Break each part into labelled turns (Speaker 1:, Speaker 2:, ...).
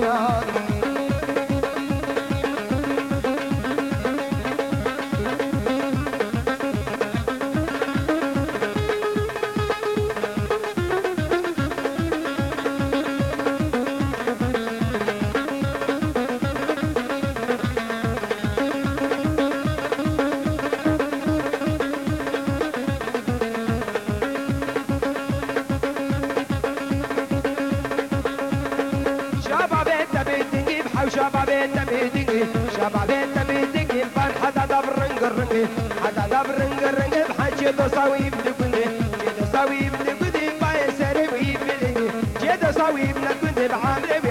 Speaker 1: سهابينا بحكي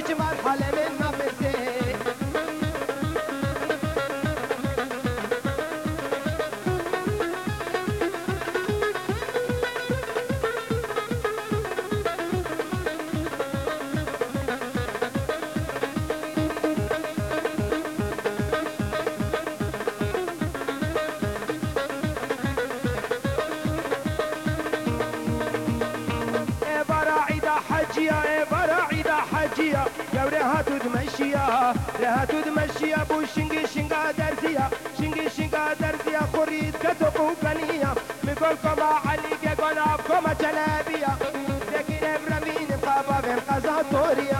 Speaker 1: seçim var kalemin لها تدمشي أبو شنقي شنقا درزيا. شنقي شنقا درزيا خريد كتبو قنية مقولكم علي قناب كما جلابية لكن إبرامين قابا بين قزا طوريا.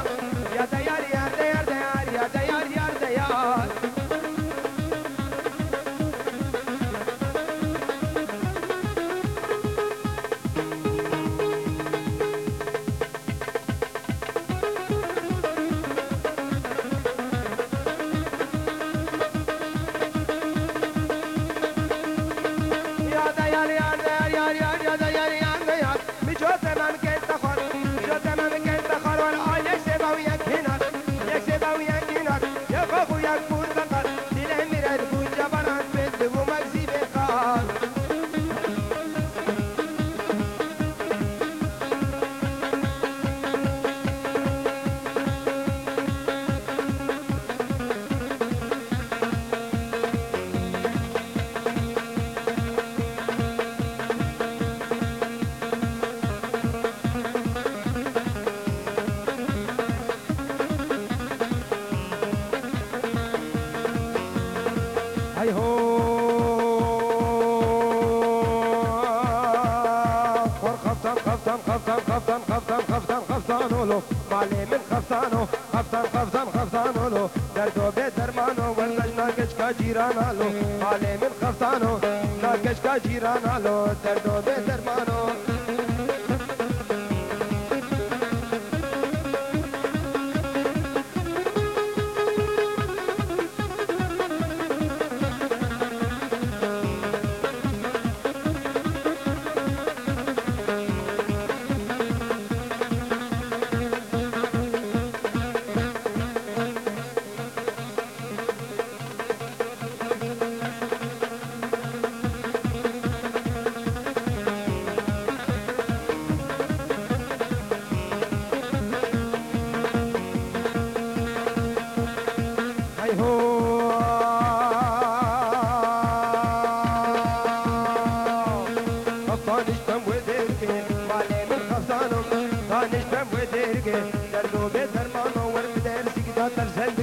Speaker 1: هاي هو. خفتان خفتان خفتان خفتان خفتان خفتان خفتان ولو. مالي من خفتانو خفتان خفتان خفتان ولو. دردو بدرمانو واللجنا كشكا جيران آلو. مالي من خفتانو نا كشكا جيرانالو آلو. دردو بدرمانو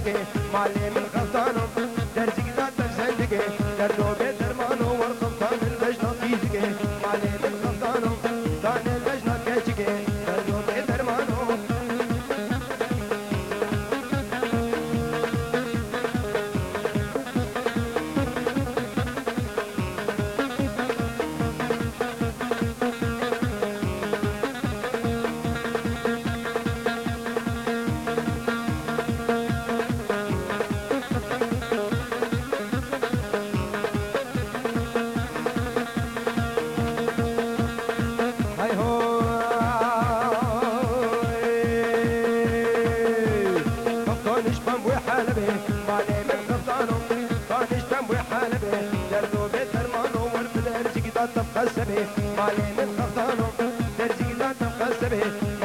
Speaker 1: के माले में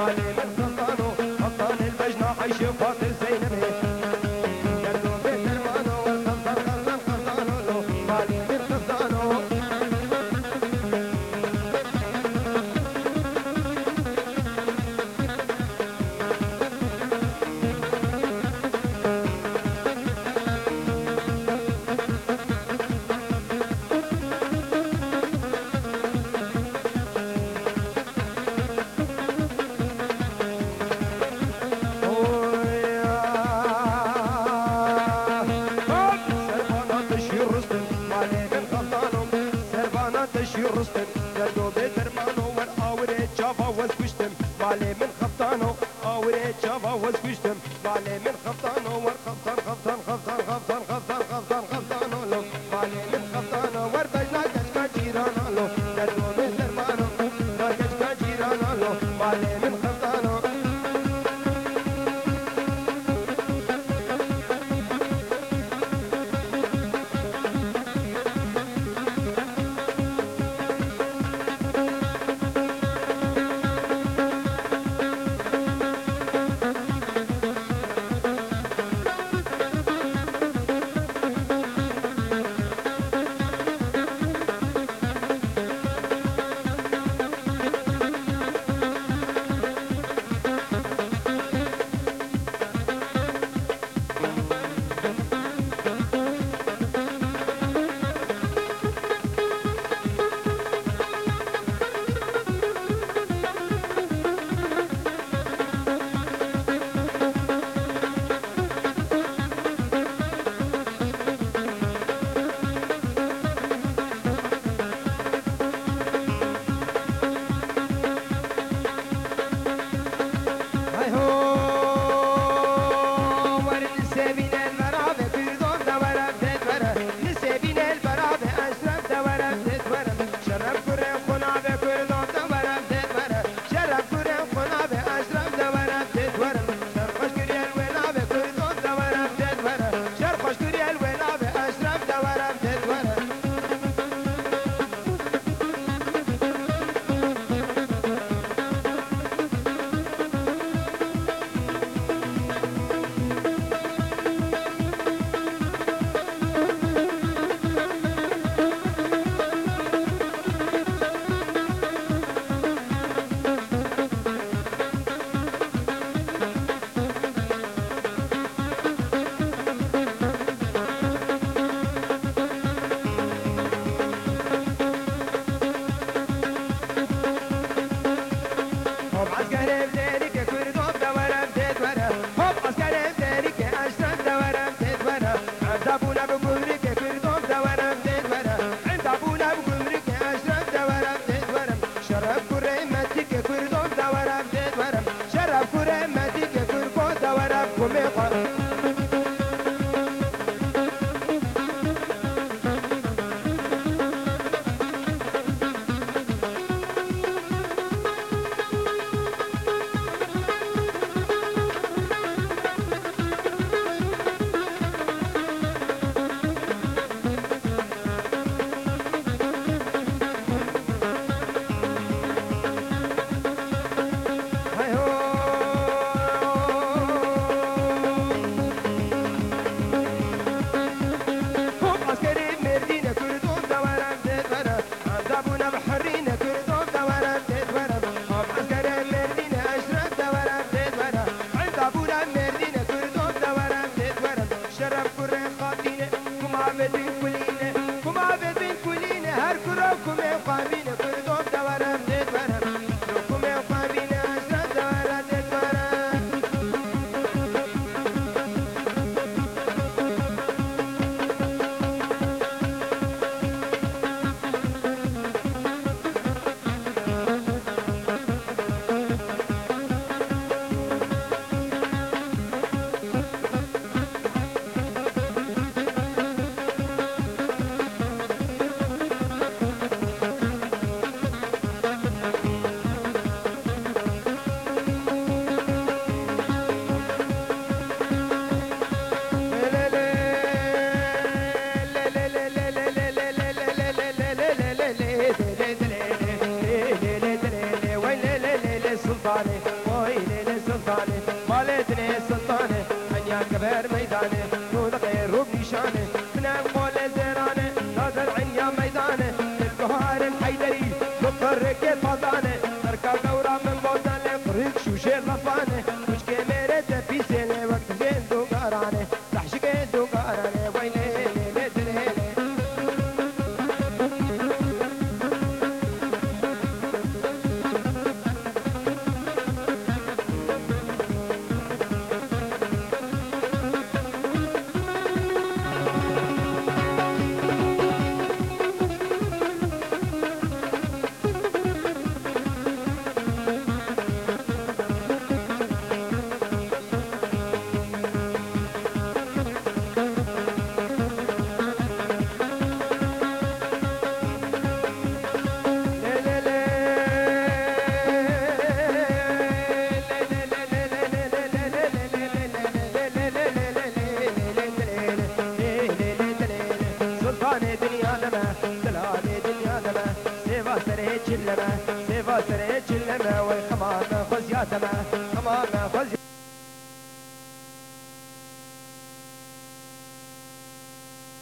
Speaker 1: Bye. عليه من خبطان وورد خبطان خبطان خبطان get my it.